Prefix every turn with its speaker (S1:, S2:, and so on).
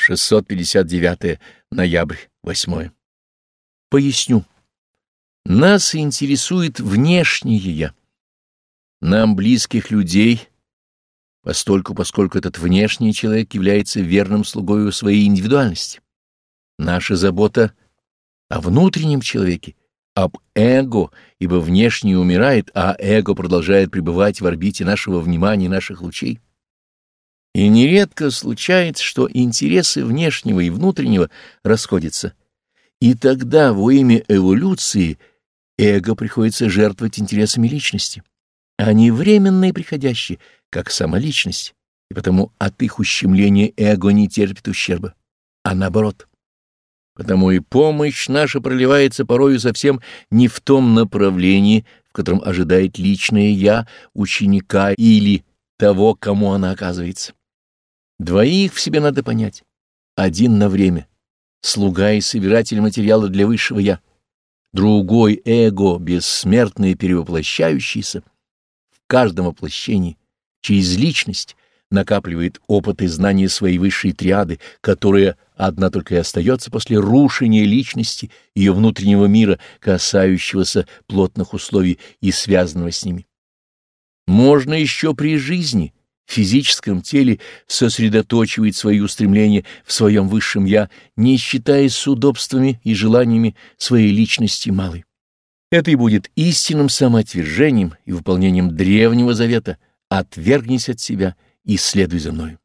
S1: 659 ноябрь, 8. Поясню. Нас интересует внешнее «я». Нам близких людей, постольку, поскольку этот внешний человек является верным слугою своей индивидуальности. Наша забота о внутреннем человеке, об эго, ибо внешний умирает, а эго продолжает пребывать в орбите нашего внимания и наших лучей. И нередко случается, что интересы внешнего и внутреннего расходятся. И тогда во имя эволюции эго приходится жертвовать интересами личности. Они временные и приходящие, как сама личность, и потому от их ущемления эго не терпит ущерба, а наоборот. Потому и помощь наша проливается порою совсем не в том направлении, в котором ожидает личное «я» ученика или того, кому она оказывается. Двоих в себе надо понять. Один на время, слуга и собиратель материала для высшего «я». Другой — эго, бессмертное и перевоплощающееся. В каждом воплощении, через личность, накапливает опыт и знания своей высшей триады, которая одна только и остается после рушения личности, ее внутреннего мира, касающегося плотных условий и связанного с ними. Можно еще при жизни — физическом теле сосредоточивает свои устремления в своем высшем «я», не считаясь с удобствами и желаниями своей личности малой. Это и будет истинным самоотвержением и выполнением древнего завета «отвергнись от себя и следуй за мною».